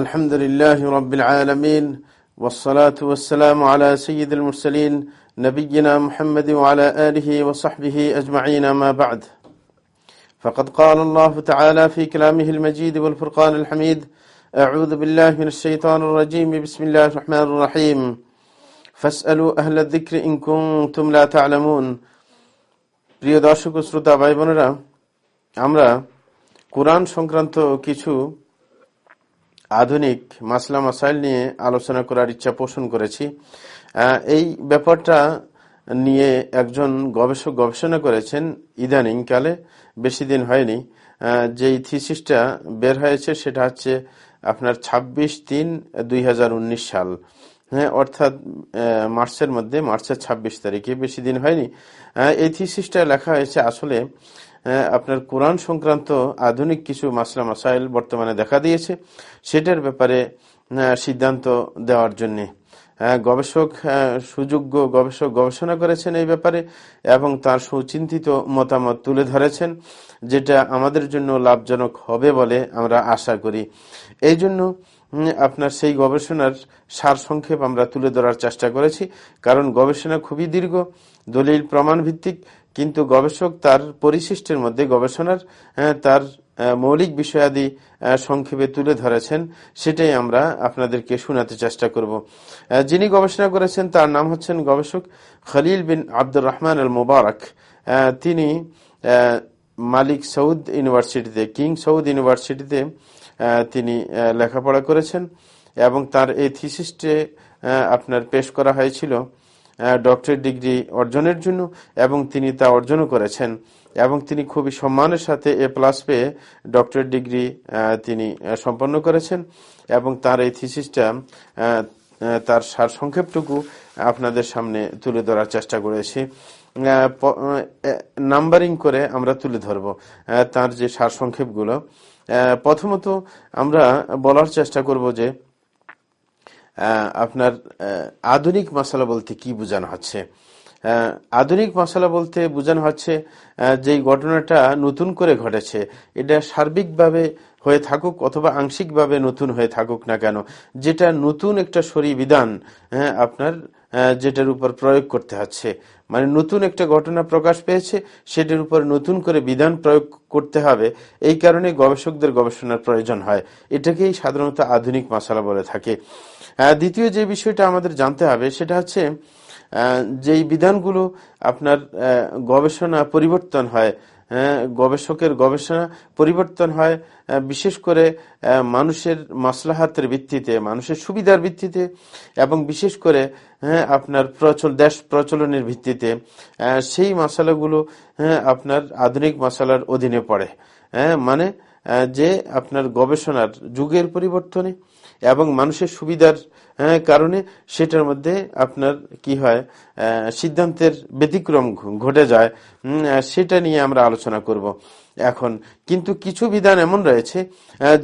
الحمد لله رب العالمين والصلاة والسلام على سيد المرسلين نبينا محمد وعلى آله وصحبه أجمعين ما بعد فقد قال الله تعالى في كلامه المجيد والفرقان الحميد أعوذ بالله من الشيطان الرجيم بسم الله الرحمن الرحيم فاسألوا أهل الذكر إن كنتم لا تعلمون প্রিয় দর্শক শ্রোতা ভাই বোনেরা আমরা কোরআন সংক্রান্ত কিছু আধুনিক মাসলা মাসাইল নিয়ে আলোচনা করার ইচ্ছা পোষণ করেছি। এই ব্যাপারটা নিয়ে একজন গবেষক গবেষণা করেছেন ইদানিং কালে বেশি দিন হয়নি। যেই থিসিসটা বের হয়েছে সেটা হচ্ছে আপনার ২৬ তিন দুই সাল। হ্যাঁ অর্থাৎ মার্চের মধ্যে, মার্চের ২৬ তারিখে, বেশি দিন হয়নি। এই থিসিসটা লেখা হয়েছে আসলে আপনার কোরআন সংক্রান্ত আধুনিক কিছু মাসলা মাসাইল বর্তমানে দেখা দিয়েছে। সেটার ব্যাপারে সিদ্ধান্ত দেওয়ার জন্যে। গবেষক সুযোগ্য গবেষক গবেষণা করেছেন এই ব্যাপারে এবং তার সুচিন্তিত মতামত তুলে ধরেছেন, যেটা আমাদের জন্য লাভজনক হবে বলে আমরা আশা করি। এই জন্য আপনার সেই গবেষণার সার সংক্ষেপ আমরা তুলে ধরার চেষ্টা করেছি। কারণ গবেষণা খুবই দীর্ঘ, দলিল প্রমাণ ভিত্তিক কিন্তু গবেষক তার পরিশিষ্টের মধ্যে গবেষণার তার মৌলিক বিষয়াদি সংক্ষেপে তুলে ধরেছেন। সেটাই আমরা আপনাদেরকে শোনাতে চেষ্টা করব। যিনি গবেষণা করেছেন তার নাম হচ্ছেন গবেষক খলিল বিন আব্দুর রহমান আল মুবারক তিনি মালিক সৌদ ইউনিভার্সিটিতে, কিং সৌদ ইউনিভার্সিটিতে তিনি লেখাপড়া করেছেন এবং তার এই থিসিসটে আপনার পেশ করা হয়েছিল ডক্টরেট ডিগ্রি অর্জনের জন্য এবং তিনি তা অর্জনও করেছেন এবং তিনি খুবই সম্মানের সাথে এ প্লাস পেয়ে ডক্টরেট ডিগ্রি তিনি সম্পন্ন করেছেন এবং তার এই থিসিসটা তার সার সংক্ষেপটুকু আপনাদের সামনে তুলে ধরার চেষ্টা করেছি। নাম্বারিং করে আমরা তুলে ধরব তার যে সার সংক্ষেপগুলো প্রথমত আমরা বলার চেষ্টা করব যে আপনার আধুনিক মশালা বলতে কি বোঝানো হচ্ছে। আধুনিক মশালা বলতে বোঝানো হচ্ছে যে ঘটনাটা নতুন করে ঘটেছে, এটা সার্বিকভাবে হয়ে থাকুক অথবা আংশিকভাবে নতুন হয়ে থাকুক না কেন, যেটা নতুন একটা সরি বিধান হ্যাঁ আপনার যেটার উপর প্রয়োগ করতে হচ্ছে। মানে নতুন একটা ঘটনা প্রকাশ পেয়েছে, সেটার উপর নতুন করে বিধান প্রয়োগ করতে হবে। এই কারণে গবেষকদের গবেষণার প্রয়োজন হয়। এটাকেই সাধারণত আধুনিক মশালা বলে থাকে। দ্বিতীয় যে বিষয়টা আমাদের জানতে হবে, সেটা হচ্ছে যেই বিধানগুলো আপনার গবেষণা পরিবর্তন হয় গবেষকের গবেষণা পরিবর্তন হয় বিশেষ করে মানুষের মাসলাহাতের ভিত্তিতে, মানুষের সুবিধার ভিত্তিতে, এবং বিশেষ করে হ্যাঁ আপনার প্রচল, দেশ প্রচলনের ভিত্তিতে সেই মশালাগুলো হ্যাঁ আপনার আধুনিক মশালার অধীনে পড়ে। হ্যাঁ মানে যে আপনার গবেষণার যুগের পরিবর্তনে এবং মানুষের সুবিধার কারণে সেটার মধ্যে আপনার কি হয় সিদ্ধান্তের ব্যতিক্রম ঘটে যায়। সেটা নিয়ে আমরা আলোচনা করব এখন। কিন্তু কিছু বিধান এমন রয়েছে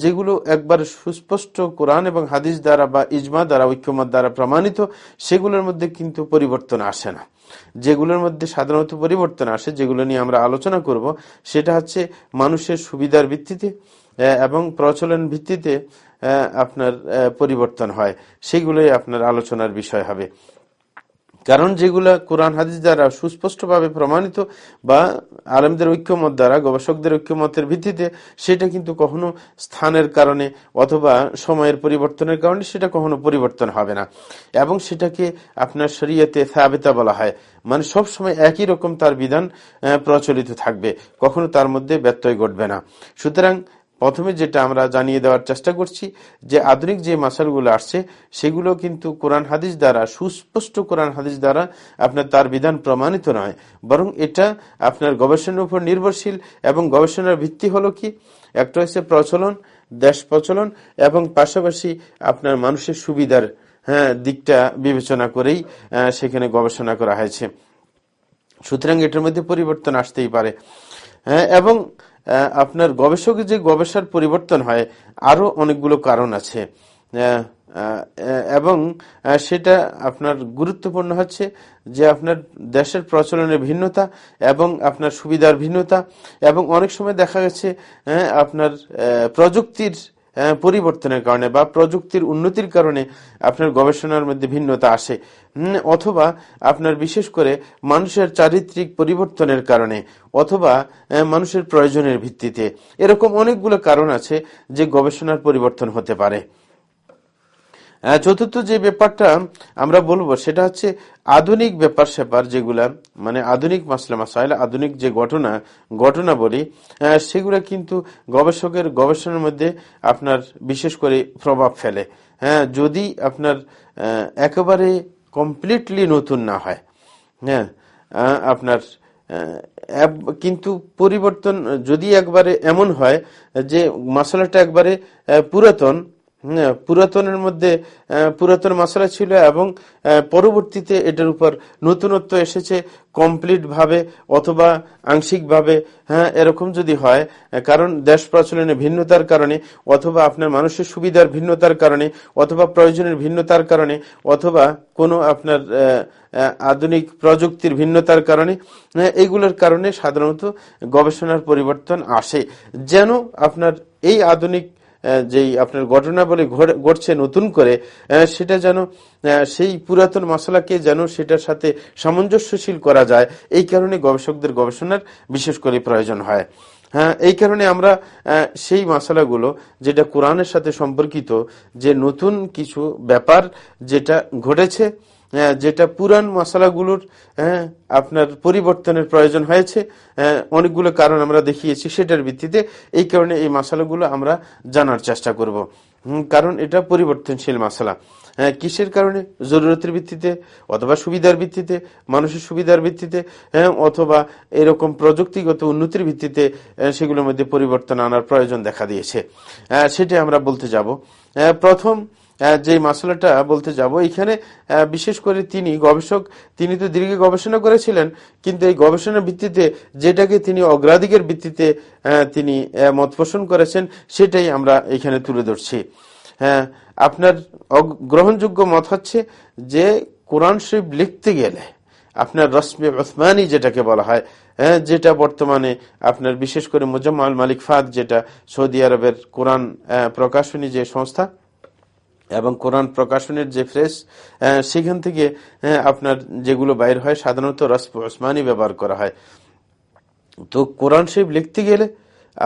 যেগুলো একবার সুস্পষ্ট কোরআন এবং হাদিস দ্বারা বা ইজমা দ্বারা, ঐক্যমত দ্বারা প্রমাণিত, সেগুলোর মধ্যে কিন্তু পরিবর্তন আসে না। যেগুলোর মধ্যে সাধারণত পরিবর্তন আসে, যেগুলো নিয়ে আমরা আলোচনা করব, সেটা হচ্ছে মানুষের সুবিধার ভিত্তিতে এবং প্রচলন ভিত্তিতে আপনার পরিবর্তন হয়। সেগুলোই আপনার আলোচনার বিষয় হবে। কারণ যেগুলা কোরআন হাদিস দ্বারা সুস্পষ্টভাবে প্রমাণিত বা আলমদের ঐক্যমত দ্বারা, গবেষকদের ঐক্যমতের ভিত্তিতে সেটা কিন্তু কখনো স্থানের কারণে অথবা সময়ের পরিবর্তনের কারণে সেটা কখনো পরিবর্তন হবে না। এবং সেটাকে আপনার শরীয়তে সাবেতা বলা হয়। মানে সব সময় একই রকম তার বিধান প্রচলিত থাকবে। কখনো তার মধ্যে ব্যত্যয় ঘটবে না। সুতরাং প্রথমে যেটা আমরা জানিয়ে দেওয়ার চেষ্টা করছি, যে আধুনিক যে মাসালগুলো আসছে, সেগুলো কিন্তু কোরআন হাদিস দ্বারা, সুস্পষ্ট কোরআন হাদিস দ্বারা আপনার তার বিধান প্রমাণিত নয়। বরং এটা আপনার গবেষণার উপর নির্ভরশীল এবং গবেষণার ভিত্তি হলো কি? একটা হচ্ছে প্রচলন, দেশ প্রচলন এবং পাশাপাশি আপনার মানুষের সুবিধার হ্যাঁ দিকটা বিবেচনা করেই সেখানে গবেষণা করা হয়েছে। সুতরাং এটার মধ্যে পরিবর্তন আসতেই পারে। হ্যাঁ এবং আপনার গবেষক যে গবেষণার পরিবর্তন হয়, আরও অনেকগুলো কারণ আছে। এবং সেটা আপনার গুরুত্বপূর্ণ হচ্ছে যে আপনার দেশের প্রচলনের ভিন্নতা এবং আপনার সুবিধার ভিন্নতা এবং অনেক সময় দেখা গেছে আপনার প্রযুক্তির পরিবর্তনের কারণে বা প্রযুক্তির উন্নতির কারণে আপনার গবেষণার মধ্যে ভিন্নতা আসে। অথবা আপনার বিশেষ করে মানুষের চারিত্রিক পরিবর্তনের কারণে অথবা মানুষের প্রয়োজনের ভিত্তিতে। এরকম অনেকগুলো কারণ আছে যে গবেষণার পরিবর্তন হতে পারে। চতুর্থ যে ব্যাপারটা আমরা বলব, সেটা হচ্ছে আধুনিক ব্যাপার স্যাপার যেগুলা মানে আধুনিক মাসলা মাসাইল, আধুনিক যে ঘটনা ঘটনা বলি সেগুলা কিন্তু গবেষকের গবেষণার মধ্যে আপনার বিশেষ করে প্রভাব ফেলে। হ্যাঁ যদি আপনার একেবারে কমপ্লিটলি নতুন না হয় হ্যাঁ আপনার কিন্তু পরিবর্তন যদি একবারে এমন হয় যে মশলাটা একবারে পুরাতন পুরাতনের মধ্যে পুরাতন মশলা ছিল এবং পরবর্তীতে এটার উপর নতুনত্ব এসেছে কমপ্লিট ভাবে অথবা আংশিক ভাবে হ্যাঁ এরকম যদি হয়, কারণ দেশ প্রচলনের ভিন্নতার কারণে, অথবা আপনার মানুষের সুবিধার ভিন্নতার কারণে, অথবা প্রয়োজনের ভিন্নতার কারণে, অথবা কোনো আপনার আধুনিক প্রযুক্তির ভিন্নতার কারণে এইগুলোর কারণে সাধারণত গবেষণার পরিবর্তন আসে। যেন আপনার এই আধুনিক যেই আপনার ঘটনাবলী ঘটছে নতুন করে সেটা যেন সেই পুরাতন মশলাকে যেন সেটার সাথে সামঞ্জস্যশীল করা যায়। এই কারণে গবেষকদের গবেষণার বিশেষ করে প্রয়োজন হয়। হ্যাঁ এই কারণে আমরা সেই মশলাগুলো যেটা কোরআনের সাথে সম্পর্কিত, যে নতুন কিছু ব্যাপার যেটা ঘটেছে যেটা পুরান মশলাগুলোর হ্যাঁ, আপনার পরিবর্তনের প্রয়োজন হয়েছে হ্যাঁ, অনেকগুলো কারণ আমরা দেখিয়েছি সেটার ভিত্তিতে এই কারণে এই মশলাগুলো আমরা জানার চেষ্টা করব। কারণ এটা পরিবর্তনশীল মশলা। কিসের কারণে? জরুরতের ভিত্তিতে অথবা সুবিধার ভিত্তিতে মানুষের সুবিধার ভিত্তিতে অথবা এরকম প্রযুক্তিগত উন্নতির ভিত্তিতে সেগুলোর মধ্যে পরিবর্তন আনার প্রয়োজন দেখা দিয়েছে। সেটা আমরা বলতে যাব। প্রথম যে মশলাটা বলতে যাব, এখানে বিশেষ করে তিনি গবেষক, তিনি তো দীর্ঘ গবেষণা করেছিলেন, কিন্তু এই গবেষণার ভিত্তিতে যেটাকে তিনি অগ্রাধিকের ভিত্তিতে তিনি মত পোষণ করেছেন, সেটাই আমরা এখানে তুলে ধরছি। হ্যাঁ আপনার গ্রহণযোগ্য মত হচ্ছে যে কোরআন শরীফ লিখতে গেলে আপনার রসমে ওসমানি যেটাকে বলা হয় হ্যাঁ যেটা বর্তমানে আপনার বিশেষ করে মোজাম্মাল মালিক ফাদ, যেটা সৌদি আরবের কোরআন প্রকাশনী যে সংস্থা এবং কোরআন প্রকাশনের যে ফ্রেশ সেখান থেকে আপনার যেগুলো বাইর হয়, সাধারণত রসপ ওসমানি ব্যবহার করা হয়। তো কোরআন শরীফ লিখতে গেলে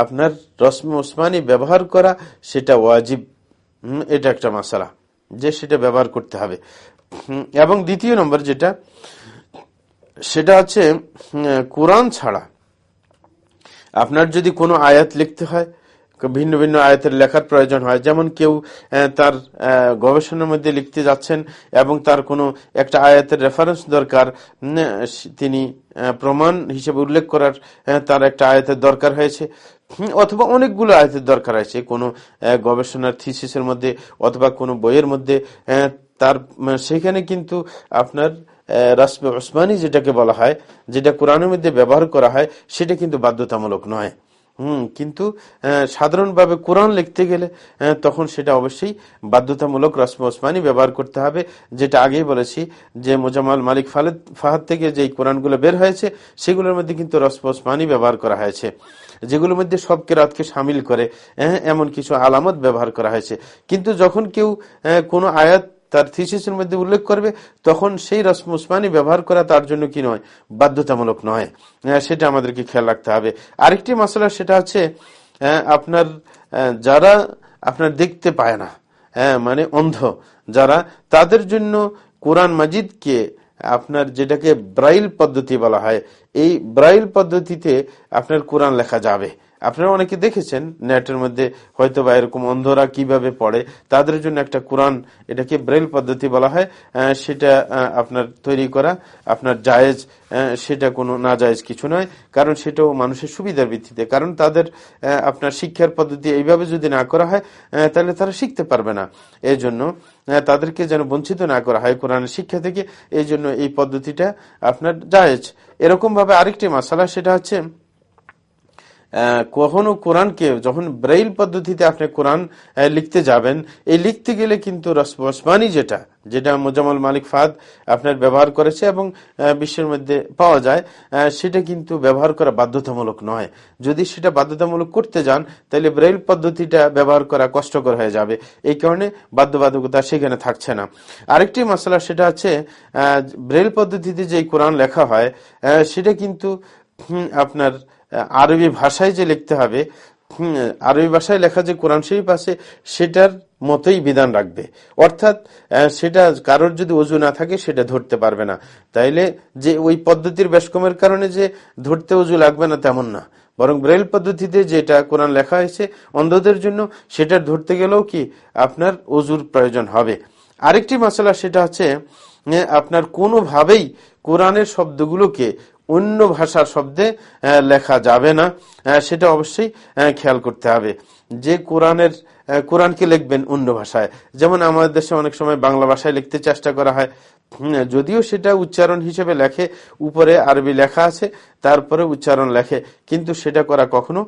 আপনার রসম ওসমানি ব্যবহার করা সেটা ওয়াজিব। এটা একটা মশালা যে সেটা ব্যবহার করতে হবে। এবং দ্বিতীয় নম্বর যেটা, সেটা হচ্ছে কোরআন ছাড়া আপনার যদি কোনো আয়াত লিখতে হয় ভিন্ন ভিন্ন আয়াতের লেখার প্রয়োজন হয়। যেমন কেউ তার গবেষণার মধ্যে লিখতে যাচ্ছেন এবং তার কোনো একটা আয়াতের রেফারেন্স দরকার তিনি প্রমাণ হিসেবে উল্লেখ করার তার একটা আয়াতের দরকার হয়েছে। অথবা অনেকগুলো আয়াতের দরকার হয়েছে কোনো গবেষণার থিসিসের মধ্যে অথবা কোনো বইয়ের মধ্যে তার সেখানে কিন্তু আপনার রাসমে ওসমানী যেটাকে বলা হয়, যেটা কোরআনের মধ্যে ব্যবহার করা হয়, সেটা কিন্তু বাধ্যতামূলক নয়। হুম, কিন্তু সাধারণভাবে কোরআন লিখতে গেলে তখন সেটা অবশ্যই বাধ্যতামূলক রসম ওসমানী ব্যবহার করতে হবে, যেটা আগেই বলেছি যে মোজামাল মালিক ফালেদ, ফাহাদ থেকে যে কোরআনগুলো বের হয়েছে, সেগুলোর মধ্যে কিন্তু রসম ওসমানী ব্যবহার করা হয়েছে, যেগুলোর মধ্যে সব কেরাতকে সামিল করে এমন কিছু আলামত ব্যবহার করা হয়েছে। কিন্তু যখন কেউ কোনো আয়াত তার থিসিসের মধ্যে উল্লেখ করবে, তখন সেই রসম উসমানি ব্যবহার করা তার জন্য কি নয়, বাধ্যতামূলক নয়। সেটা আমাদেরকে খেয়াল রাখতে হবে। আরেকটি মশলা সেটা হচ্ছে আপনার যারা আপনার দেখতে পায় না হ্যাঁ মানে অন্ধ, যারা তাদের জন্য কোরআন মাজিদকে আপনার যেটাকে ব্রাইল পদ্ধতি বলা হয়, এই ব্রাইল পদ্ধতিতে আপনার কোরআন লেখা যাবে। আপনারা অনেকে দেখেছেন নেটের মধ্যে হয়তো বা এরকম অন্ধরা কীভাবে পড়ে, তাদের জন্য একটা কোরআন এটাকে ব্রেল পদ্ধতি বলা হয় সেটা আপনার তৈরি করা, আপনার জায়েজ সেটা কোনো না জায়েজ কিছু নয়, কারণ সেটাও মানুষের সুবিধার ভিত্তিতে, কারণ তাদের আপনার শিক্ষার পদ্ধতি এইভাবে যদি না করা হয় তাহলে তারা শিখতে পারবে না। এই জন্য তাদেরকে যেন বঞ্চিত না করা হয় কোরআনের শিক্ষা থেকে এই জন্য এই পদ্ধতিটা আপনার জায়েজ। এরকম ভাবে আরেকটি মশালা সেটা হচ্ছে কখনো কোরআনকে যখন ব্রেইল পদ্ধতিতে আপনি কোরআন লিখতে যাবেন, এই লিখতে গেলে কিন্তু রসমানি যেটা যেটা মোজামল মালিক ফাদ আপনার ব্যবহার করেছে এবং বিশ্বের মধ্যে পাওয়া যায় সেটা কিন্তু ব্যবহার করা বাধ্যতামূলক নয়। যদি সেটা বাধ্যতামূলক করতে যান, তাহলে ব্রেইল পদ্ধতিটা ব্যবহার করা কষ্টকর হয়ে যাবে। এই কারণে বাধ্যবাধকতা সেখানে থাকছে না। আরেকটি মশলা সেটা হচ্ছে ব্রেইল পদ্ধতিতে যে কোরআন লেখা হয় সেটা কিন্তু আপনার আরবি ভাষায় যে লিখতে হবে আরবি ভাষায় লেখা যে কোরআন শরীফ আছে, সেটার মতোই বিধান রাখবে। অর্থাৎ সেটা কারোর যদি অজু না থাকে, সেটা ধরতে পারবে না। তাইলে যে ওই পদ্ধতির বেশকমের কারণে যে ধরতে অজু লাগবে না, তেমন না। বরং ব্রেল পদ্ধতিতে যেটা কোরআন লেখা হয়েছে, অন্ধদের জন্য সেটা ধরতে গেলেও কি আপনার অজুর প্রয়োজন হবে। আরেকটি মশলা সেটা হচ্ছে আপনার কোনোভাবেই কোরআনের শব্দগুলোকে অন্য ভাষার শব্দে লেখা যাবে না। সেটা অবশ্যই খেয়াল করতে হবে। যে কোরআনের কোরআনকে লিখবেন অন্য ভাষায়। যেমন আমাদের দেশে অনেক সময় বাংলা ভাষায় লিখতে চেষ্টা করা হয়। যদিও সেটা উচ্চারণ হিসেবে লেখে, উপরে আরবি লেখা আছে, তারপরে উচ্চারণ লেখে। কিন্তু সেটা করা কখনো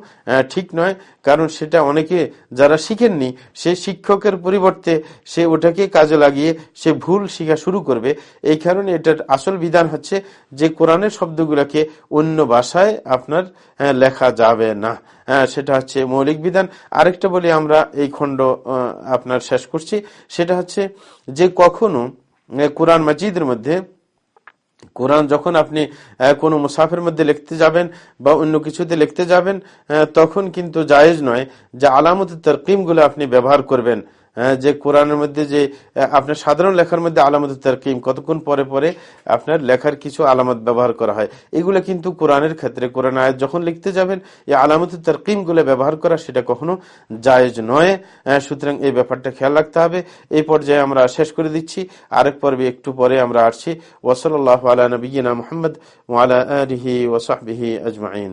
ঠিক নয়। কারণ সেটা অনেকে যারা শিখেননি, সে শিক্ষকের পরিবর্তে সে ওটাকে কাজে লাগিয়ে সে ভুল শিখা শুরু করবে। এই কারণে এটার আসল বিধান হচ্ছে যে কোরআনের শব্দগুলোকে অন্য ভাষায় আপনার লেখা যাবে না। সেটা হচ্ছে মৌলিক বিধান। আরেকটা বলি আমরা এই খণ্ড আপনার শেষ করছি। সেটা হচ্ছে যে কখনো কোরআন মাজিদের মধ্যে, কোরআন যখন আপনি কোনো মুসাফের মধ্যে লিখতে যাবেন বা অন্য কিছুতে লিখতে যাবেন তখন কিন্তু জায়েজ নয় যে আলামত তরকিমগুলো আপনি ব্যবহার করবেন। যে কোরআনের মধ্যে যে আপনার সাধারণ লেখার মধ্যে আলামত তারকিম, কতক্ষণ পরে পরে আপনার লেখার কিছু আলামত ব্যবহার করা হয়। এগুলো কিন্তু কোরআনের ক্ষেত্রে, কোরআন আয়াত যখন লিখতে যাবেন, এই আলামত তারকিমগুলো ব্যবহার করা সেটা কখনো জায়েজ নয়। সুতরাং এই ব্যাপারটা খেয়াল রাখতে হবে। এই পর্যায়ে আমরা শেষ করে দিচ্ছি। আরেক পর্বে একটু পরে আমরা আসছি। ওসলাল্লাহ আলা নবীনা মোহাম্মদ ওয়ালা আলহি ওসাহবিহি আজমাইন।